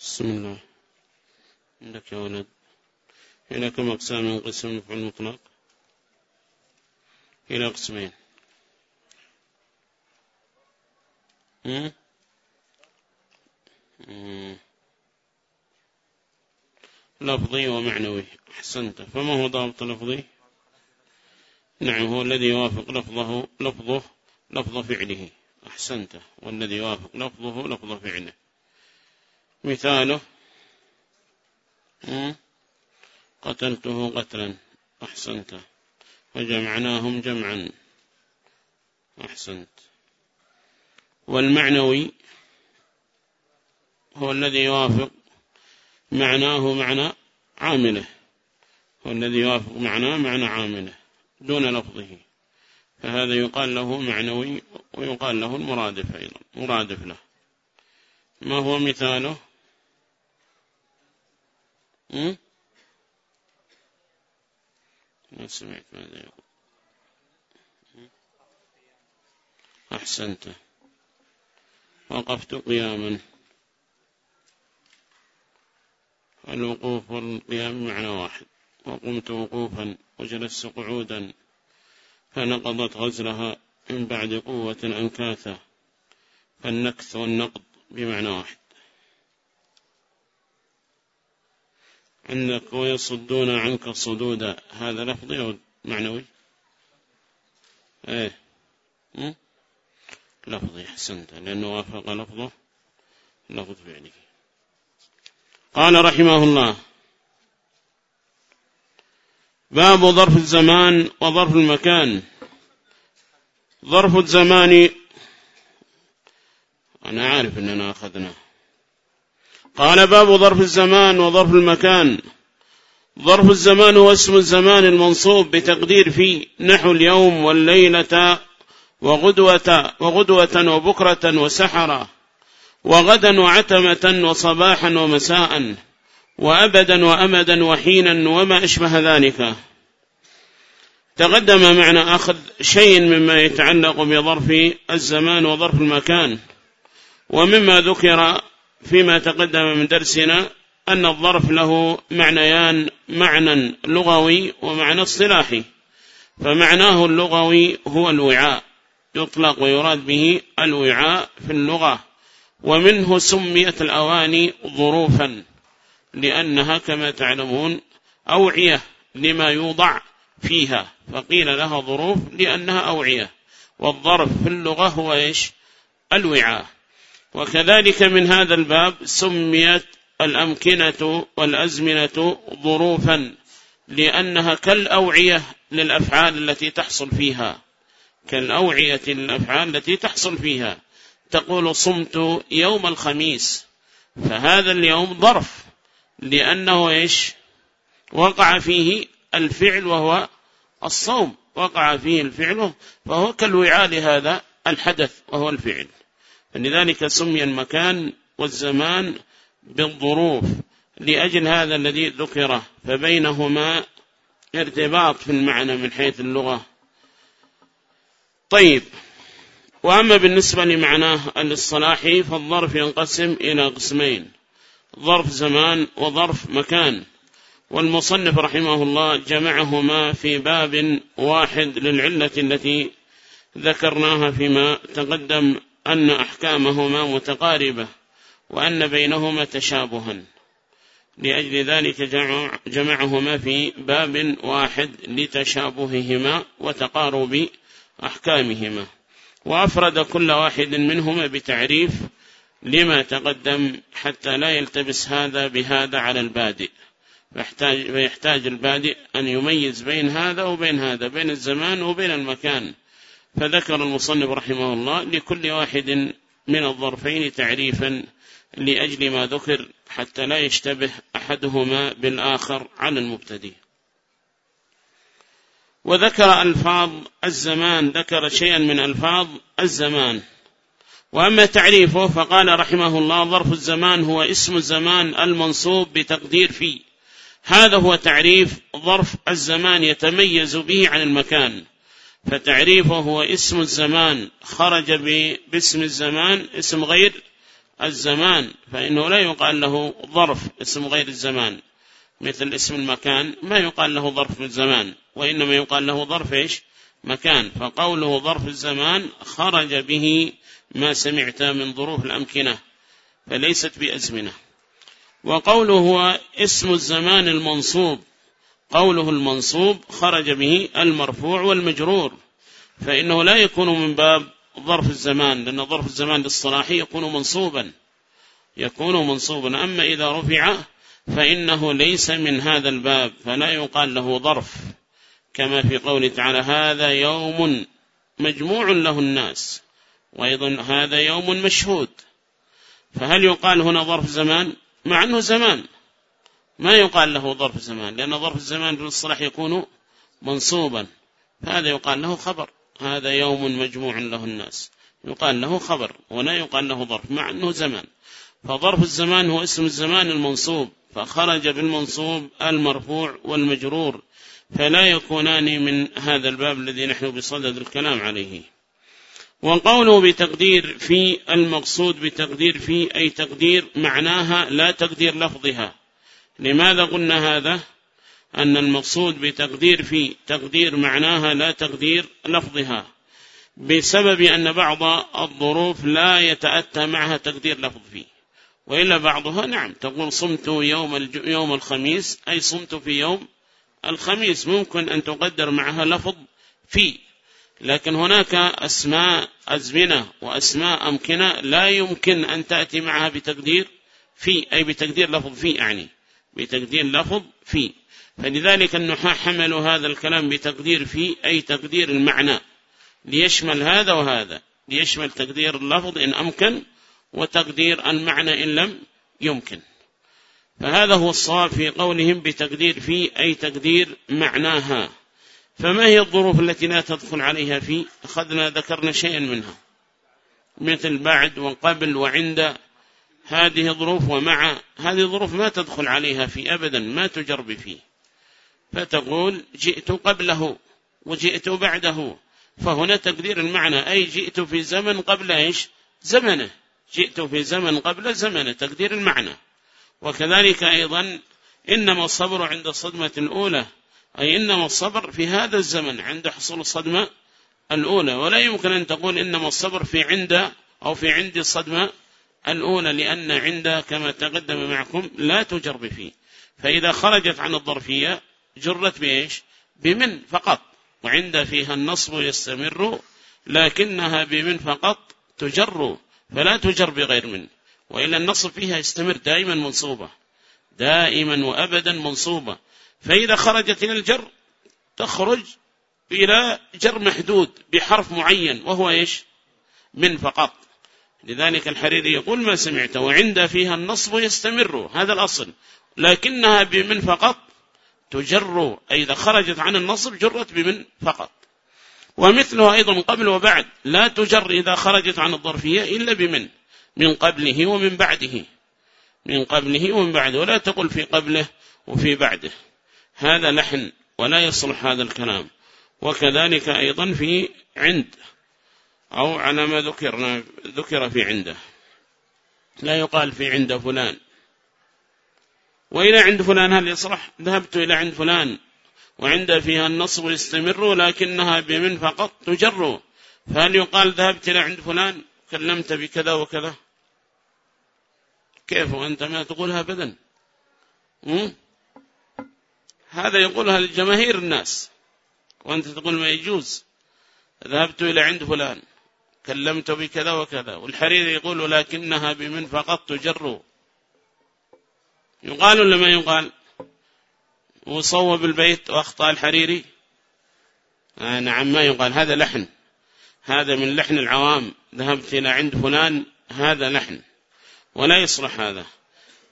بسم الله. عندك يا ولد. إلى كم أقسام ينقسم المفعول المطلق؟ إلى قسمين. لفظي ومعنوي. أحسنت. فما هو ضابط لفظي؟ نعم هو الذي يوافق لفظه لفظه لفظ فعله. أحسنت. والذي يوافق لفظه لفظ فعله. مثاله. قتلته قتلا. أحسنت. وجمعناهم جمعا. أحسنت. والمعنوي هو الذي يوافق معناه معنى عامله. هو الذي يوافق معناه معنى عامله دون لفظه. فهذا يقال له معنوي ويقال له المرادف أيضا. مرادف له. ما هو مثاله؟ ما سمعت ماذا يقول أحسنت وقفت قياما. الوقوف والقيام معنى واحد. وقمت وقوفا وجلست قعودا. فنقضت غزلها من بعد قوة أنكاثا. فالنكث والنقض بمعنى واحد. عندك ويصدون عنك صدودا هذا لفظي أو معنوي؟ إيه. لفظي حسنت لأنه وافق لفظه. لفظ فعله قال رحمه الله باب ظرف الزمان وظرف المكان. ظرف الزمان أنا عارف أننا أخذناه قال باب ظرف الزمان وظرف المكان. ظرف الزمان هو اسم الزمان المنصوب بتقدير في نحو اليوم والليلة وغدوة, وغدوة وبكرة وسحرة وغدا وعتمة وصباحا ومساء وأبدا وأمدا وحينا وما أشبه ذلك. تقدم معنى أخذ شيء مما يتعلق بظرف الزمان وظرف المكان. ومما ذكر فيما تقدم من درسنا أن الظرف له معنيان معنى لغوي ومعنى اصطلاحي. فمعناه اللغوي هو الوعاء يطلق ويراد به الوعاء في اللغة. ومنه سميت الأواني ظروفا لأنها كما تعلمون أوعية لما يوضع فيها. فقيل لها ظروف لأنها أوعية. والظرف في اللغة هو إيش؟ الوعاء. وكذلك من هذا الباب سميت الأمكنة والأزمنة ظروفا لأنها كالأوعية للأفعال التي تحصل فيها. كالأوعية للأفعال التي تحصل فيها. تقول صمت يوم الخميس فهذا اليوم ظرف لأنه إيش؟ وقع فيه الفعل وهو الصوم. وقع فيه الفعل فهو كالوعاء لهذا الحدث وهو الفعل. فلذلك سمي المكان والزمان بالظروف لأجل هذا الذي ذكره فبينهما ارتباط في المعنى من حيث اللغة. طيب وأما بالنسبة لمعناه الاصطلاحي فالظرف ينقسم إلى قسمين ظرف زمان وظرف مكان. والمصنف رحمه الله جمعهما في باب واحد للعلة التي ذكرناها فيما تقدم أن أحكامهما متقاربة وأن بينهما تشابها. لأجل ذلك جمعهما في باب واحد لتشابههما وتقارب أحكامهما. وأفرد كل واحد منهما بتعريف لما تقدم حتى لا يلتبس هذا بهذا على البادئ. فيحتاج, فيحتاج البادئ أن يميز بين هذا وبين هذا بين الزمان وبين المكان. فذكر المصنف رحمه الله لكل واحد من الظرفين تعريفا لأجل ما ذكر حتى لا يشتبه أحدهما بالآخر على المبتدئ. وذكر ألفاظ الزمان ذكر شيئا من ألفاظ الزمان. وأما تعريفه فقال رحمه الله ظرف الزمان هو اسم الزمان المنصوب بتقدير فيه. هذا هو تعريف ظرف الزمان يتميز به عن المكان. فتعريفه هو اسم الزمان. خرج باسم الزمان اسم غير الزمان. فإنه لا يقال له ظرف اسم غير الزمان. مثل اسم المكان ما يقال له ظرف الزمان وإنما يقال له ظرف إيش؟ مكان. فقوله ظرف الزمان خرج به ما سمعت من ظروف الأمكنة فليست بأزمنة. وقوله هو اسم الزمان المنصوب. قوله المنصوب خرج به المرفوع والمجرور فإنه لا يكون من باب ظرف الزمان لأن ظرف الزمان للصلاحي يكون منصوبا يكون منصوبا. أما إذا رفع فإنه ليس من هذا الباب فلا يقال له ظرف كما في قوله تعالى هذا يوم مجموع له الناس وأيضا هذا يوم مشهود فهل يقال هنا ظرف زمان؟ مع أنه زمان. ما يقال له ظرف زمان لأن ظرف الزمان في الصلاح يكون منصوبا. فهذا يقال له خبر. هذا يوم مجموع له الناس. يقال له خبر ولا يقال له ظرف مع أنه زمان. فظرف الزمان هو اسم الزمان المنصوب فخرج بالمنصوب المرفوع والمجرور فلا يكونان من هذا الباب الذي نحن بصدد الكلام عليه. وقوله بتقدير في المقصود بتقدير في أي تقدير معناها لا تقدير لفظها. لماذا قلنا هذا؟ أن المقصود بتقدير في تقدير معناها لا تقدير لفظها بسبب أن بعض الظروف لا يتأتى معها تقدير لفظ فيه. وإلا بعضها نعم تقول صمت يوم, يوم الخميس أي صمت في يوم الخميس. ممكن أن تقدر معها لفظ في لكن هناك أسماء أزمنة وأسماء أمكنة لا يمكن أن تأتي معها بتقدير في أي بتقدير لفظ في يعني. بتقدير لفظ في. فلذلك النحاة حملوا هذا الكلام بتقدير في أي تقدير المعنى. ليشمل هذا وهذا. ليشمل تقدير اللفظ إن أمكن وتقدير المعنى إن لم يمكن. فهذا هو الصواب في قولهم بتقدير في أي تقدير معناها. فما هي الظروف التي لا تدخل عليها في؟ أخذنا ذكرنا شيئا منها. مثل بعد وقبل وعند هذه ظروف ومع هذه ظروف ما تدخل عليها في أبدا ما تجرب فيه. فتقول جئت قبله وجئت بعده. فهنا تقدير المعنى أي جئت في زمن قبل إيش؟ زمنه. جئت في زمن قبل زمنه تقدير المعنى. وكذلك أيضا إنما الصبر عند الصدمة الأولى. أي إنما الصبر في هذا الزمن عند حصول الصدمة الأولى. ولا يمكن أن تقول إنما الصبر في عند أو في عند الصدمة الأولى لأن عند كما تقدم معكم لا تجر فيه. فإذا خرجت عن الظرفية جرت بإيش؟ بمن فقط. وعند فيها النصب يستمر لكنها بمن فقط تجر فلا تجر بغير من. وإلا النصب فيها يستمر دائما منصوبة. دائما وأبدا منصوبة. فإذا خرجت إلى الجر تخرج إلى جر محدود بحرف معين وهو إيش؟ من فقط. لذلك الحريري يقول ما سمعت وعند فيها النصب يستمر هذا الأصل. لكنها بمن فقط تجر أي إذا خرجت عن النصب جرت بمن فقط. ومثلها أيضا قبل وبعد لا تجر إذا خرجت عن الظرفية إلا بمن؟ من قبله ومن بعده. من قبله ومن بعده ولا تقل في قبله وفي بعده. هذا لحن ولا يصلح هذا الكلام. وكذلك أيضا في عند. أو على ما ذكرنا ذكر في عنده. لا يقال في عند فلان. وإلى عند فلان هل يصلح؟ ذهبت إلى عند فلان. وعند فيها النصب يستمر لكنها بمن فقط تجر. فهل يقال ذهبت إلى عند فلان؟ كلمت بكذا وكذا. كيف وأنت ما تقولها أبدا؟ هذا يقولها لجماهير الناس. وأنت تقول ما يجوز. ذهبت إلى عند فلان. كلمت بكذا وكذا. والحرير يقول ولكنها بمن فقط تجر يقال ولا ما يقال؟ وصوب البيت وأخطأ الحريري آه نعم ما يقال. هذا لحن. هذا من لحن العوام. ذهبت إلى عند فلان هذا لحن. ولا يصلح هذا.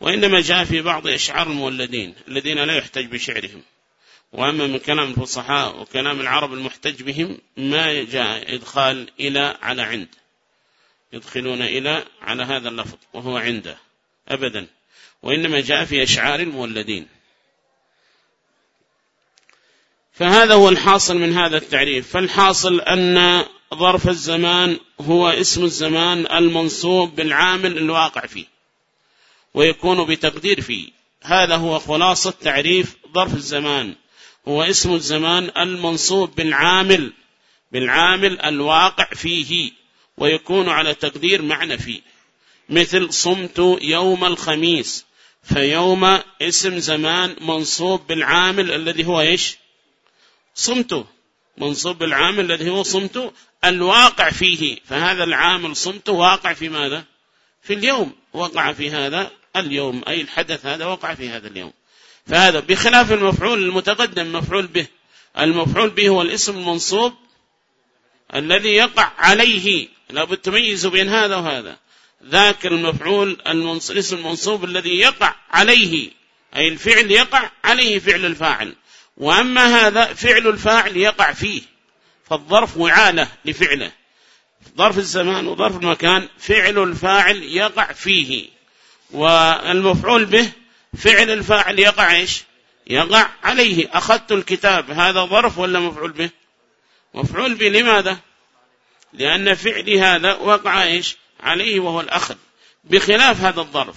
وإنما جاء في بعض إشعار المولدين الذين لا يحتج بشعرهم. وأما من كلام الفصحاء وكلام العرب المحتج بهم ما جاء إدخال إلى على عند. يدخلون إلى على هذا اللفظ وهو عنده. أبدا. وإنما جاء في أشعار المولدين. فهذا هو الحاصل من هذا التعريف. فالحاصل أن ظرف الزمان هو اسم الزمان المنصوب بالعامل الواقع فيه ويكون بتقدير فيه. هذا هو خلاصة تعريف ظرف الزمان. هو اسم الزمان المنصوب بالعامل بالعامل الواقع فيه ويكون على تقدير معنى فيه. مثل صمت يوم الخميس فيوم اسم زمان منصوب بالعامل الذي هو إيش؟ صمت. منصوب بالعامل الذي هو صمت الواقع فيه. فهذا العامل صمت واقع في ماذا؟ في اليوم. وقع في هذا اليوم أي الحدث هذا وقع في هذا اليوم. فهذا بخلاف المفعول المتقدم مفعول به. المفعول به هو الاسم المنصوب الذي يقع عليه. لابد تميز بين هذا وهذا. ذاك المفعول الاسم المنصوب الذي يقع عليه. أي الفعل يقع عليه فعل الفاعل. وأما هذا فعل الفاعل يقع فيه. فالظرف وعالة لفعله. ظرف الزمان وظرف المكان فعل الفاعل يقع فيه. والمفعول به فعل الفاعل يقع إيش؟ يقع عليه. أخذت الكتاب هذا ظرف ولا مفعول به؟ مفعول به. لماذا؟ لأن فعلي هذا وقع إيش؟ عليه وهو الأخذ. بخلاف هذا الظرف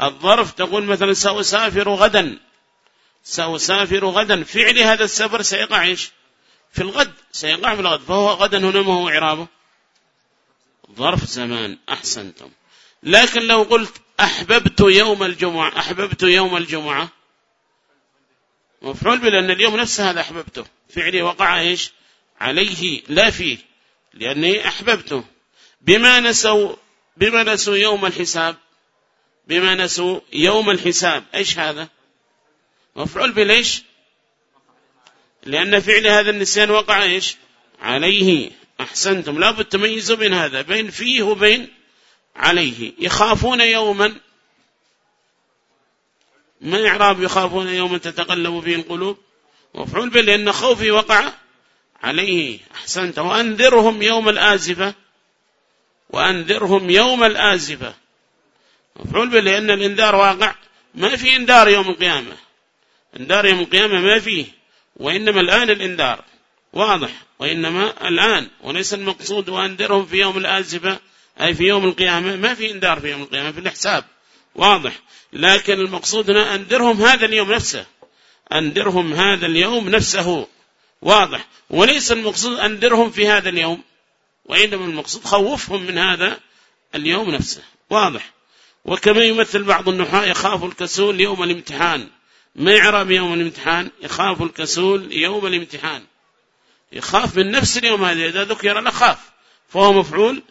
الظرف تقول مثلا سأسافر غدا. سأسافر غدا. فعلي هذا السفر سيقع إيش؟ في الغد. سيقع في الغد. فهو غدا هنا ما هو إعرابه؟ ظرف زمان. أحسنتم. لكن لو قلت أحببت يوم الجمعة. أحببت يوم الجمعة. مفعول بلأن اليوم نفسه هذا أحببته. فعلي وقع إيش؟ عليه. لا فيه. لأني أحببته. بما نسوا بما نسوا يوم الحساب. بما نسوا يوم الحساب. إيش هذا؟ مفعول بليش؟ لأن فعل هذا النسيان وقع إيش؟ عليه. أحسنتم. لا بد تميزوا بين هذا. بين فيه وبين عليه. يخافون يوما. ما إعراب يخافون يوما تتقلب فيه القلوب. مفعول به لأن خوفي وقع عليه. أحسنت. وأنذرهم يوم الآزفة. وأنذرهم يوم الآزفة. مفعول به لأن الإنذار واقع. ما في إنذار يوم القيامة. إنذار يوم القيامة ما فيه. وإنما الآن الإنذار. واضح. وإنما الآن. وليس المقصود وأنذرهم في يوم الآزفة. أي في يوم القيامة ما في إنذار في يوم القيامة في الحساب. واضح. لكن المقصود هنا أنذرهم هذا اليوم نفسه. أنذرهم هذا اليوم نفسه. واضح. وليس المقصود أنذرهم في هذا اليوم. وإنما المقصود خوفهم من هذا اليوم نفسه. واضح. وكما يمثل بعض النحاة يخاف الكسول يوم الامتحان. ما يعرف يوم الامتحان؟ يخاف الكسول يوم الامتحان. يخاف من نفس اليوم هذا. إذا ذكر لخاف فهو مفعول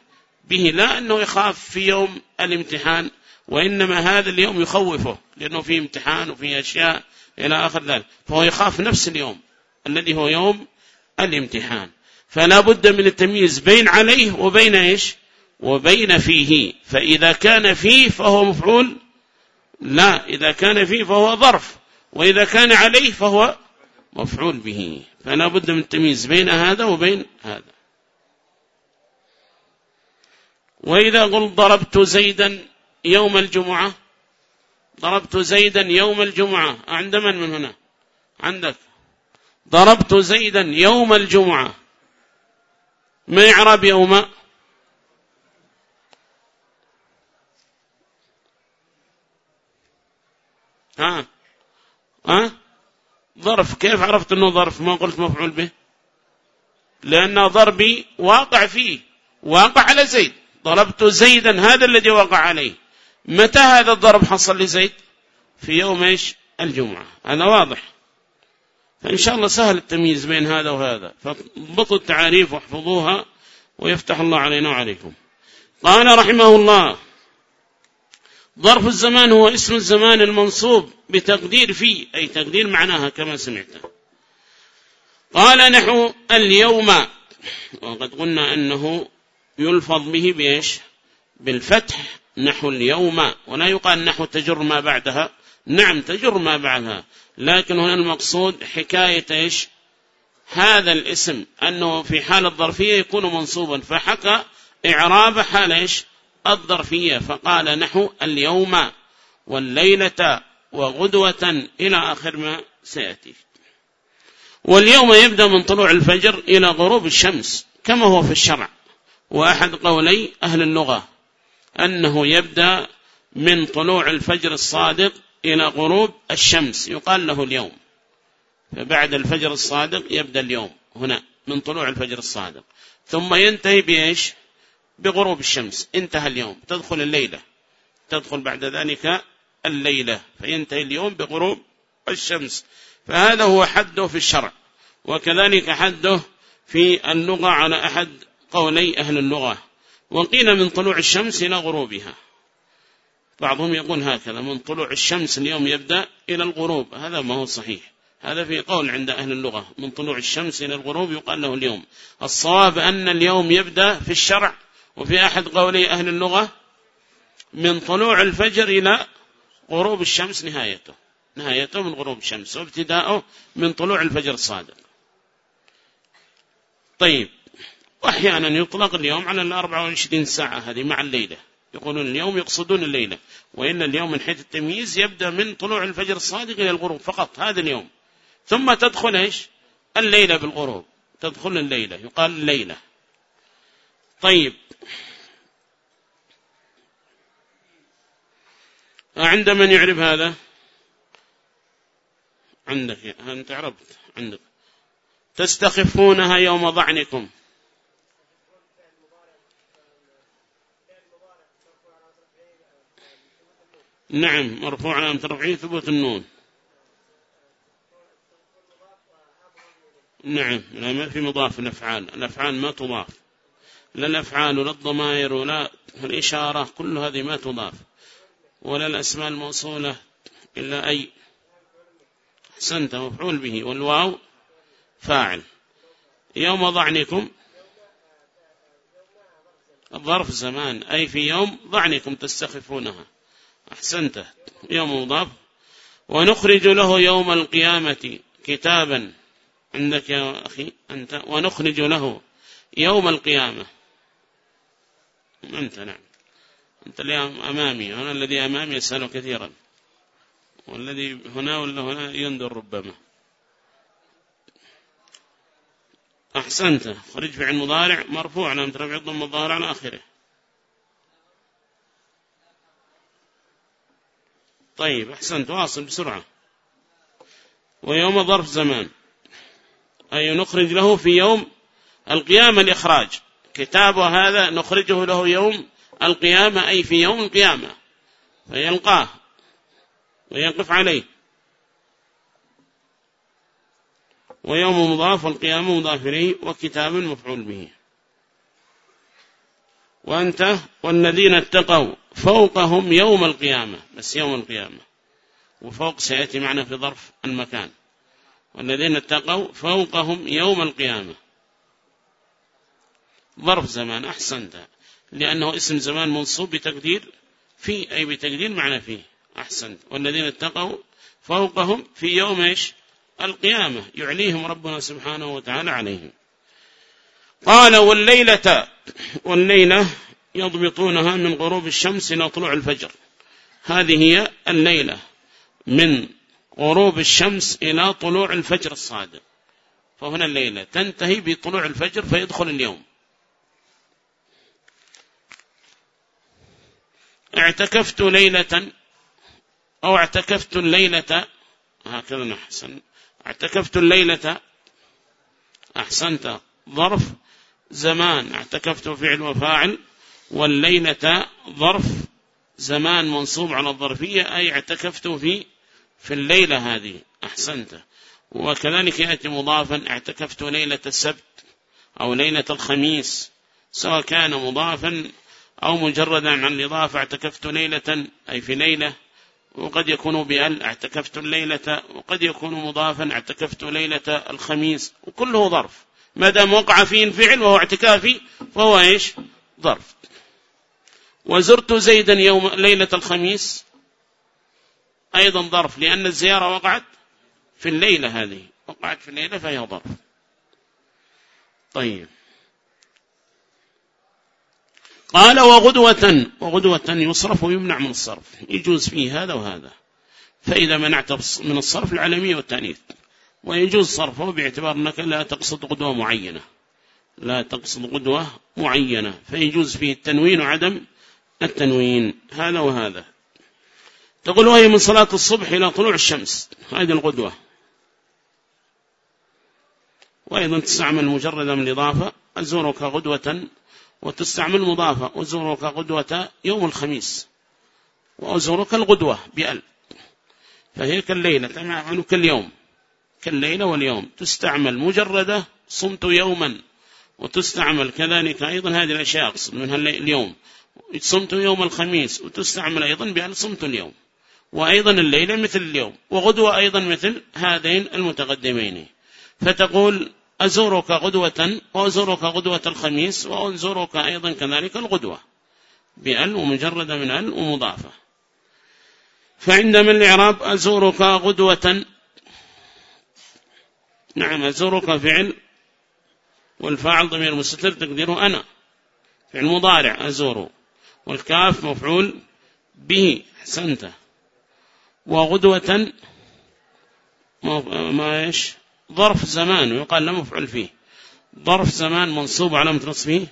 به لا أنه يخاف في يوم الامتحان وإنما هذا اليوم يخوفه لأنه فيه امتحان وفيه أشياء إلى آخر ذلك. فهو يخاف نفس اليوم الذي هو يوم الامتحان. فلا بد من التمييز بين عليه وبين إيش؟ وبين فيه. فإذا كان فيه فهو مفعول لا إذا كان فيه فهو ظرف وإذا كان عليه فهو مفعول به. فلا بد من التمييز بين هذا وبين هذا. وإذا قلت ضربت زيدا يوم الجمعة ضربت زيدا يوم الجمعة. عند من من هنا؟ عندك. ضربت زيدا يوم الجمعة. ما يعرب يوم؟ ها؟ ها؟ ظرف. كيف عرفت إنه ظرف؟ ما قلت مفعول به. لأن ضربي واقع فيه. واقع على زيد. ضربت زيدا هذا الذي وقع عليه. متى هذا الضرب حصل لزيد؟ في يوم إيش؟ الجمعة. هذا واضح. فإن شاء الله سهل التمييز بين هذا وهذا. فاضبطوا التعاريف واحفظوها ويفتح الله علينا وعليكم. قال رحمه الله ظرف الزمان هو اسم الزمان المنصوب بتقدير فيه أي تقدير معناها كما سمعت. قال نحو اليوم. وقد قلنا أنه يلفظ به بإيش؟ بالفتح نحو اليوم. ولا يقال نحو تجر ما بعدها. نعم تجر ما بعدها. لكن هنا المقصود حكاية إيش؟ هذا الاسم أنه في حال الظرفية يكون منصوبا. فحكى إعراب حال إيش؟ الظرفية. فقال نحو اليوم والليلة وغدوة إلى آخر ما سيأتي. واليوم يبدأ من طلوع الفجر إلى غروب الشمس كما هو في الشرع. وأحد قولي أهل اللغة أنه يبدأ من طلوع الفجر الصادق إلى غروب الشمس يقال له اليوم. فبعد الفجر الصادق يبدأ اليوم هنا من طلوع الفجر الصادق. ثم ينتهي بإيش؟ بغروب الشمس انتهى اليوم تدخل الليلة. تدخل بعد ذلك الليلة فينتهي اليوم بغروب الشمس. فهذا هو حده في الشرع وكذلك حده في اللغة على أحد قولي أهل اللغة. وقيل من طلوع الشمس إلى غروبها. بعضهم يقول هكذا من طلوع الشمس اليوم يبدأ إلى الغروب. هذا ما هو صحيح. هذا في قول عند أهل اللغة. من طلوع الشمس إلى الغروب يقال له اليوم. الصواب أن اليوم يبدأ في الشرع. وفي أحد قولي أهل اللغة من طلوع الفجر إلى غروب الشمس نهايته. نهايته من غروب الشمس. وابتداؤه من طلوع الفجر الصادق. طيب. وأحيانا يطلق اليوم على الأربعة وعشرين ساعة هذه مع الليلة. يقولون اليوم يقصدون الليلة. وإن اليوم من حيث التمييز يبدأ من طلوع الفجر الصادق إلى الغروب فقط هذا اليوم. ثم تدخل إيش؟ الليلة بالغروب. تدخل الليلة. يقال الليلة طيب. عند من يعرف هذا؟ عندك. أنت عرفت. عندك. تستخفونها يوم ضعنكم. نعم مرفوع علامة رفعه ثبوت النون. نعم لا ما في مضاف الأفعال. الأفعال ما تضاف. لا الأفعال ولا الضمائر ولا الإشارة كل هذه ما تضاف. ولا الأسماء الموصولة إلا أي أحسنت مفعول به والواو فاعل. يوم ضعنكم. الظرف زمان أي في يوم ضعنكم تستخفونها. أحسنت. يوم مضاف. ونخرج له يوم القيامة كتابا. عندك يا أخي أنت. ونخرج له يوم القيامة. أنت نعم. أنت اللي أمامي. أنا الذي أمامي يسأل كثيرا. والذي هنا ولا هنا يندر ربما. أحسنت. خرج فعل مضارع مرفوع. لم ترفع الضم الظاهر على آخره طيب أحسنت واصل بسرعة. ويوم ظرف زمان. أي نخرج له في يوم القيامة الإخراج. كتابه هذا نخرجه له يوم القيامة أي في يوم القيامة. فيلقاه ويقف عليه. ويوم مضاف والقيامة مضاف إليه وكتاب مفعول به. وأنت والذين اتقوا. فوقهم يوم القيامة بس يوم القيامة. وفوق سيأتي معنا في ظرف المكان. والذين اتقوا فوقهم يوم القيامة. ظرف زمان أحسنت لأنه اسم زمان منصوب بتقدير في أي بتقدير معنى فيه. أحسنت والذين اتقوا فوقهم في يوم إيش؟ القيامة. يعليهم ربنا سبحانه وتعالى عليهم. قال والليلة والليلة يضبطونها من غروب الشمس إلى طلوع الفجر. هذه هي الليلة من غروب الشمس إلى طلوع الفجر الصادق. فهنا الليلة تنتهي بطلوع الفجر فيدخل اليوم. اعتكفت ليلة أو اعتكفت الليلة هكذا نحسن. اعتكفت الليلة أحسنت ظرف زمان. اعتكفت فعل وفاعل والليلة ظرف زمان منصوب على الظرفية أي اعتكفت في في الليلة هذه. أحسنت. وكذلك يأتي مضافا اعتكفت ليلة السبت أو ليلة الخميس سواء كان مضافا أو مجردا عن الإضافة اعتكفت ليلة أي في ليلة وقد يكون بأل اعتكفت الليلة وقد يكون مضافا اعتكفت ليلة الخميس وكله ظرف. ما دام وقع فيه الفعل وهو اعتكافي فهو إيش؟ ظرف. وزرت زيدا يوم ليلة الخميس. أيضا ظرف لأن الزيارة وقعت في الليلة هذه. وقعت في الليلة فهي ظرف. طيب. قال وغدوة وغدوة يصرف ويمنع من الصرف. يجوز فيه هذا وهذا. فإذا منعت من الصرف العالمية والتأنيث. ويجوز صرفه باعتبار أنك لا تقصد غدوة معينة. لا تقصد غدوة معينة. فيجوز فيه التنوين وعدم التنوين هذا وهذا. تقول وهي من صلاة الصبح إلى طلوع الشمس. هذه الغدوة وأيضا تستعمل مجرد من الإضافة أزورك غدوة وتستعمل مضافة أزورك غدوة يوم الخميس وأزورك الغدوة بأل فهي كالليلة تمام كاليوم. كالليلة واليوم. تستعمل مجردة صمت يوما. وتستعمل كذلك أيضا هذه الأشياء أقصد منها اليوم. صمت يوم الخميس وتستعمل أيضا بأن صمت اليوم. وأيضا الليلة مثل اليوم وغدوة أيضا مثل هذين المتقدمين. فتقول أزورك غدوة وأزورك غدوة الخميس وأزورك أيضا كذلك الغدوة. بأل ومجرد من أل ومضافة. فعندما الإعراب أزورك غدوة. نعم أزورك فعل والفاعل ضمير مستتر تقديره أنا. فعل مضارع أزور. والكاف مفعول به. حسنته وغدوة ما إيش؟ ظرف زمان ويقال لا مفعول فيه. ظرف زمان منصوب على نصبه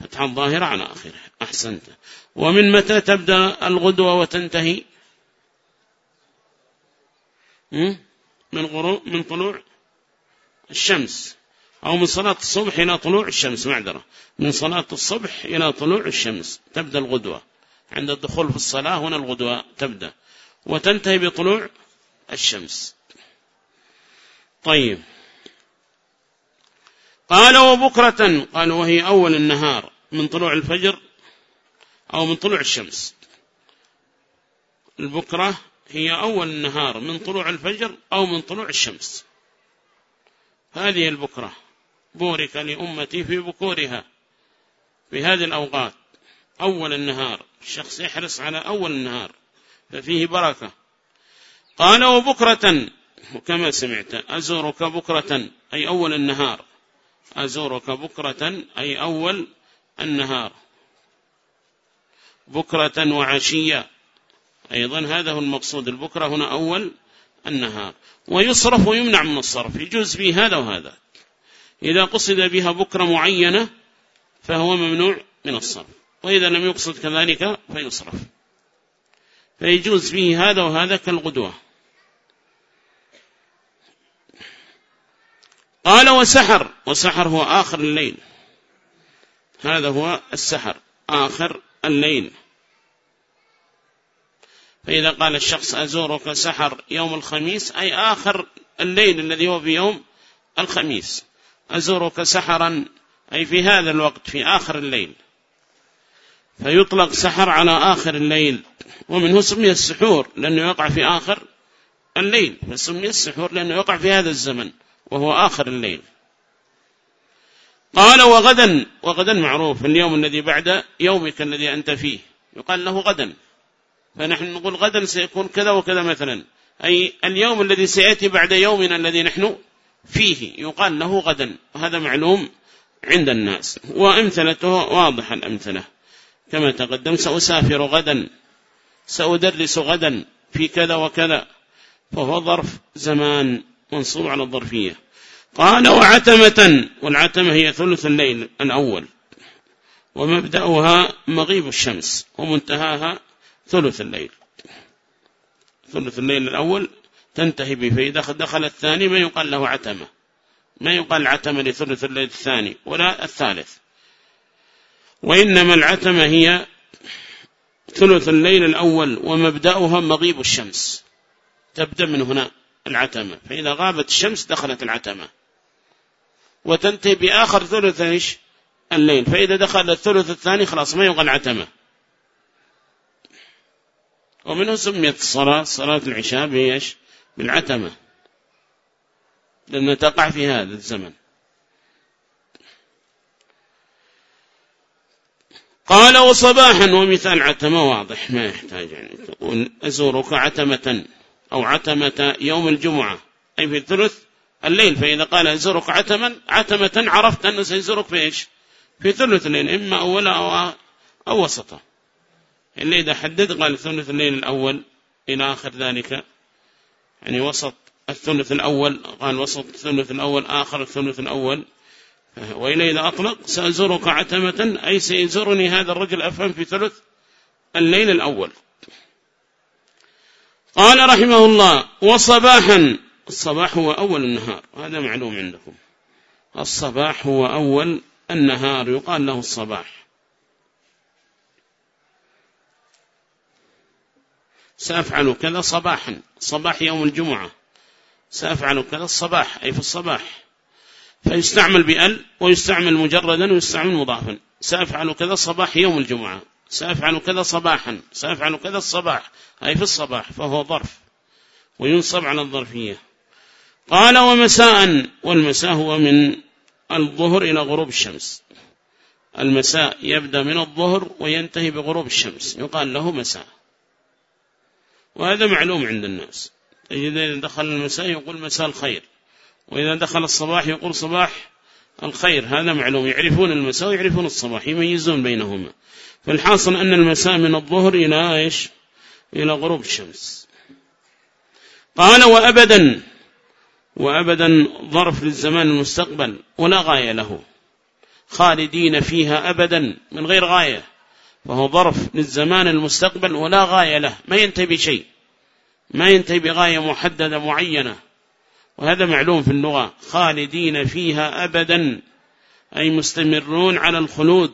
فتح الظاهرة على آخره. أحسنت. ومن متى تبدأ الغدوة وتنتهي؟ من غروب من طلوع الشمس. أو من صلاة الصبح إلى طلوع الشمس معذرة من صلاة الصبح إلى طلوع الشمس تبدأ الغدوة. عند الدخول في الصلاة هنا الغدوة تبدأ. وتنتهي بطلوع الشمس. طيب. قال وبكرة قال وهي أول النهار من طلوع الفجر أو من طلوع الشمس. البكرة هي أول النهار من طلوع الفجر أو من طلوع الشمس. هذه البكرة. بورك لأمتي في بكورها في هذه الأوقات. أول النهار الشخص يحرص على أول النهار ففيه بركة. قال وبكرة وكما سمعت أزورك بكرة أي أول النهار. أزورك بكرة أي أول النهار. بكرة وعشية أيضا هذا هو المقصود البكرة هنا أول النهار. ويصرف ويمنع من الصرف يجوز به هذا وهذا. إذا قصد بها بكرة معينة فهو ممنوع من الصرف. وإذا لم يقصد كذلك فيصرف. فيجوز به هذا وهذا كالغدوة. قال وسحر. وسحر هو آخر الليل. هذا هو السحر. آخر الليل. فإذا قال الشخص أزورك سحر يوم الخميس أي آخر الليل الذي هو في يوم الخميس. أزورك سحرا أي في هذا الوقت في آخر الليل. فيطلق سحر على آخر الليل ومنه سمي السحور لأنه يقع في آخر الليل. فسمي السحور لأنه يقع في هذا الزمن وهو آخر الليل. قال وغدا وغدا معروف اليوم الذي بعد يومك الذي أنت فيه. يقال له غدا. فنحن نقول غدا سيكون كذا وكذا مثلا. أي اليوم الذي سيأتي بعد يومنا الذي نحن فيه. يقال له غدا. وهذا معلوم عند الناس. وأمثلته واضحة الأمثلة. كما تقدم سأسافر غدا. سأدرس غدا في كذا وكذا. فهو ظرف زمان منصوب على الظرفية. قال وعتمة. والعتمة هي ثلث الليل الأول. ومبدأها مغيب الشمس. ومنتهاها ثلث الليل. ثلث الليل الأول تنتهي به فإذا دخل الثاني ما يقال له عتمة. ما يقال عتمة لثلث الليل الثاني ولا الثالث. وإنما العتمة هي ثلث الليل الأول ومبدأها مغيب الشمس. تبدأ من هنا العتمة. فإذا غابت الشمس دخلت العتمة. وتنتهي بآخر ثلث إيش؟ الليل. فإذا دخل الثلث الثاني خلاص ما يقال عتمة. ومنه سميت الصلاة صلاة العشاء بإيش؟ بالعتمة لأنها تقع في هذا الزمن. قال وصباحا ومثال عتمة واضح ما يحتاج يعني أزورك عتمة أو عتمة يوم الجمعة. أي في ثلث الليل فإذا قال أزورك عتما عتمة عرفت أنه سيزورك في إيش؟ في ثلث الليل إما أولا أو, أو وسطه اللي إذا حدد قال ثلث الليل الأول إلى آخر ذلك. يعني وسط الثلث الأول قال وسط الثلث الأول آخر الثلث الأول. وإلى إذا أطلق سأزورك عتمة أي سيزورني هذا الرجل أفهم في ثلث الليل الأول. قال رحمه الله وصباحا الصباح هو أول النهار هذا معلوم عندكم. الصباح هو أول النهار يقال له الصباح. سأفعل كذا صباحا. صباح يوم الجمعة. سأفعل كذا الصباح أي في الصباح. فيستعمل بأل ويستعمل مجردا ويستعمل مضافا. سأفعل كذا صباح يوم الجمعة. سأفعل كذا صباحا. سأفعل كذا الصباح أي في الصباح فهو ظرف. وينصب على الظرفية. قال ومساء. والمساء هو من الظهر إلى غروب الشمس. المساء يبدأ من الظهر وينتهي بغروب الشمس. يقال له مساء. وهذا معلوم عند الناس. إذا دخل المساء يقول مساء الخير. وإذا دخل الصباح يقول صباح الخير. هذا معلوم. يعرفون المساء ويعرفون الصباح. يميزون بينهما. فالحاصل أن المساء من الظهر إلى إيش؟ إلى غروب الشمس. قال وأبدا وأبدا ظرف للزمان المستقبل ولا غاية له. خالدين فيها أبدا من غير غاية. فهو ظرف للزمان المستقبل ولا غاية له ما ينتهي بشيء. ما ينتهي بغاية محددة معينة. وهذا معلوم في اللغة خالدين فيها أبدا. أي مستمرون على الخلود.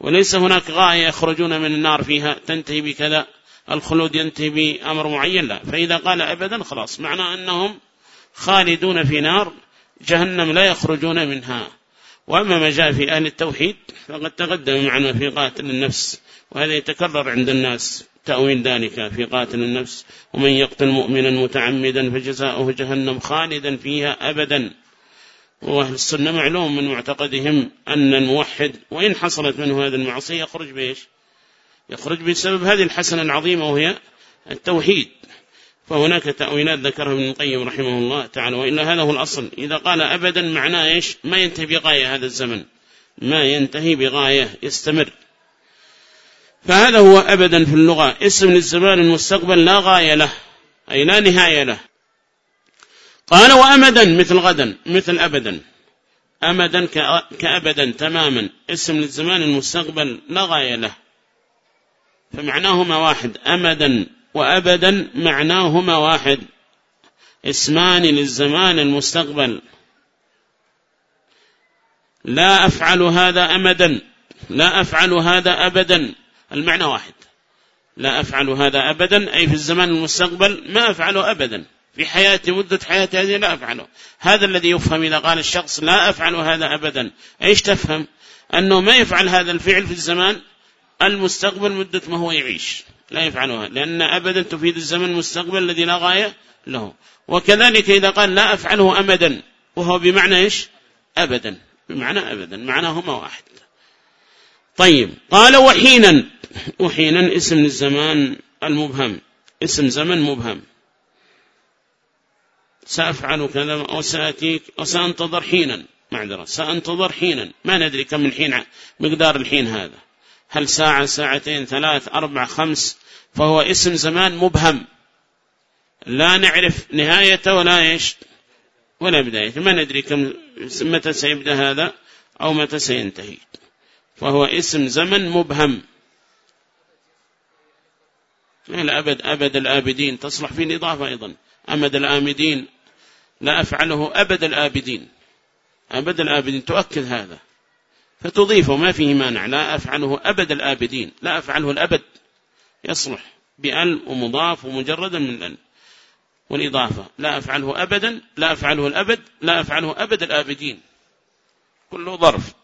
وليس هناك غاية يخرجون من النار فيها تنتهي بكذا. الخلود ينتهي بأمر معين لا. فإذا قال أبدا خلاص. معنى أنهم خالدون في نار جهنم لا يخرجون منها. وأما ما جاء في أهل التوحيد فقد تقدم معنا في قاتل النفس وهذا يتكرر عند الناس تأويل ذلك في قاتل النفس ومن يقتل مؤمنا متعمدا فجزاؤه جهنم خالدا فيها أبدا. وأهل السنة معلوم من معتقدهم أن الموحد وإن حصلت منه هذه المعصية يخرج بإيش؟ يخرج بسبب هذه الحسنة العظيمة وهي التوحيد. فهناك تأويلات ذكرها ابن القيم رحمه الله تعالى وإلا هذا هو الأصل. إذا قال أبدا معناه إيش؟ ما ينتهي بغاية هذا الزمن. ما ينتهي بغاية يستمر. فهذا هو أبدا في اللغة. اسم للزمان المستقبل لا غاية له أي لا نهاية له. قال وأمدا مثل غدا مثل أبدا. أمدا كأبدا تماما. اسم للزمان المستقبل لا غاية له. فمعناهما واحد. أمدا وأبدا معناهما واحد. اسمان للزمان المستقبل. لا أفعل هذا أمدا. لا أفعل هذا أبدا. المعنى واحد. لا أفعل هذا أبدا. أي في الزمان المستقبل ما أفعله أبدا. في حياتي مدة حياتي هذه لا أفعله. هذا الذي يفهم إذا قال الشخص لا أفعل هذا أبدا. إيش تفهم؟ أنه ما يفعل هذا الفعل في الزمان المستقبل مدة ما هو يعيش. لا يفعلها لأن أبدا تفيد الزمن المستقبل الذي لا غاية له. وكذلك إذا قال لا أفعله أبدا وهو بمعنى إيش؟ أبدا بمعنى أبدا معناهما واحد. طيب قال وحينا وحينا اسم للزمان المبهم اسم زمن مبهم. سأفعل كذا أو سأتيك أو سأنتظر حينا معذرة سأنتظر حينا. ما ندري كم الحين مقدار الحين هذا. هل ساعة ساعتين ثلاث أربع خمس فهو اسم زمان مبهم. لا نعرف نهايته ولا إيش ولا بداية. ما ندري كم متى سيبدأ هذا أو متى سينتهي. فهو اسم زمن مبهم. الأبد أبد الآبدين. تصلح في الإضافة أيضا. أمد الآمدين. لا أفعله أبد الآبدين. أبد الآبدين. تؤكد هذا. فتضيفه ما فيه مانع. لا أفعله أبد الآبدين. لا أفعله الأبد. يصلح بأل ومضاف ومجردا من الأل والإضافة. لا أفعله أبدا. لا أفعله الأبد. لا أفعله أبد الآبدين. كله ظرف.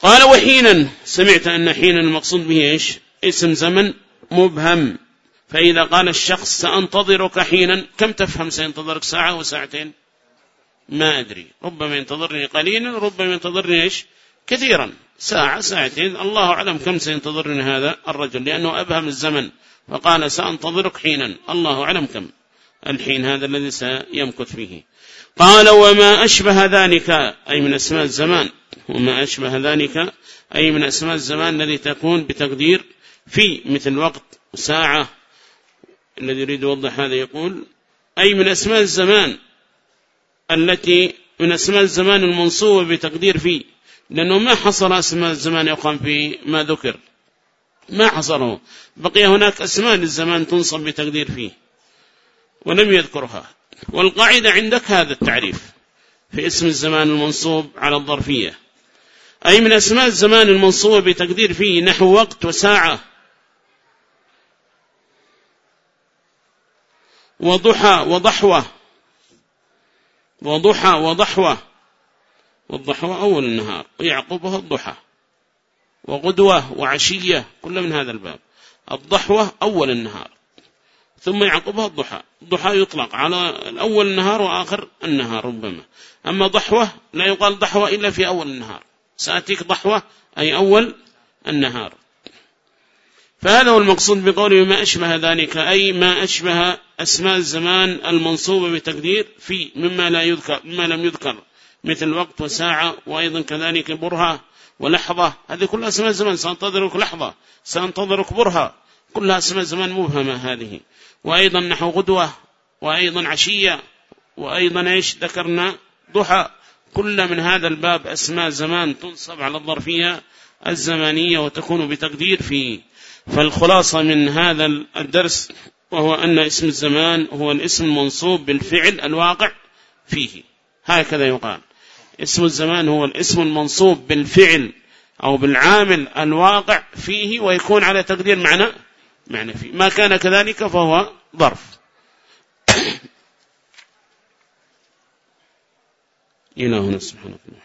قال وحينا. سمعت أن حينا المقصود به إيش؟ اسم زمن مبهم. فإذا قال الشخص سأنتظرك حينا. كم تفهم سينتظرك؟ ساعة وساعتين. ما أدري. ربما ينتظرني قليلا ربما ينتظرني إيش؟ كثيرا. ساعة ساعتين. الله أعلم كم سينتظرني هذا الرجل لأنه أبهم الزمن. فقال سأنتظرك حينا. الله أعلم كم. الحين هذا الذي سيمكث فيه. قال وما أشبه ذلك أي من أسماء الزمان. وما أشبه ذلك أي من أسماء الزمان الذي تكون بتقدير في مثل وقت ساعة. الذي يريد يوضح هذا يقول أي من أسماء الزمان التي من أسماء الزمان المنصوبة بتقدير فيه. لأنه ما حصل أسماء الزمان يقام في ما ذكر. ما حصله بقي هناك أسماء للزمان تنصب بتقدير فيه. ولم يذكرها. والقاعدة عندك هذا التعريف في اسم الزمان المنصوب على الظرفية. أي من أسماء الزمان المنصوبة بتقدير فيه نحو وقت وساعة. وضحى وضحوة. وضحى وضحوة. والضحوة أول النهار. ويعقبها الضحى. وغدوة وعشية. كل من هذا الباب. الضحوة أول النهار. ثم يعقبها الضحى. الضحى يطلق على أول النهار وآخر النهار ربما. أما ضحوة لا يقال ضحوة إلا في أول النهار. سأتيك ضحوة أي أول النهار. فهذا هو المقصود بقوله ما أشبه ذلك أي ما أشبه أسماء الزمان المنصوبة بتقدير في مما لا يذكر مما لم يذكر مثل وقت وساعة وأيضا كذلك برهة ولحظة. هذه كلها أسماء الزمان سأنتظرك لحظة سأنتظرك برهة. كلها أسماء الزمان مبهمة هذه. وأيضا نحو غدوة وأيضا عشية وأيضا إيش ذكرنا؟ ضحى. كل من هذا الباب أسماء زمان تنصب على الظرفية الزمانية وتكون بتقدير فيه. فالخلاصة من هذا الدرس وهو أن اسم الزمان هو الاسم المنصوب بالفعل الواقع فيه. هكذا يقال. اسم الزمان هو الاسم المنصوب بالفعل أو بالعامل الواقع فيه ويكون على تقدير معنى معنى فيه. ما كان كذلك فهو ظرف. إلهنا سبحانه وتعالى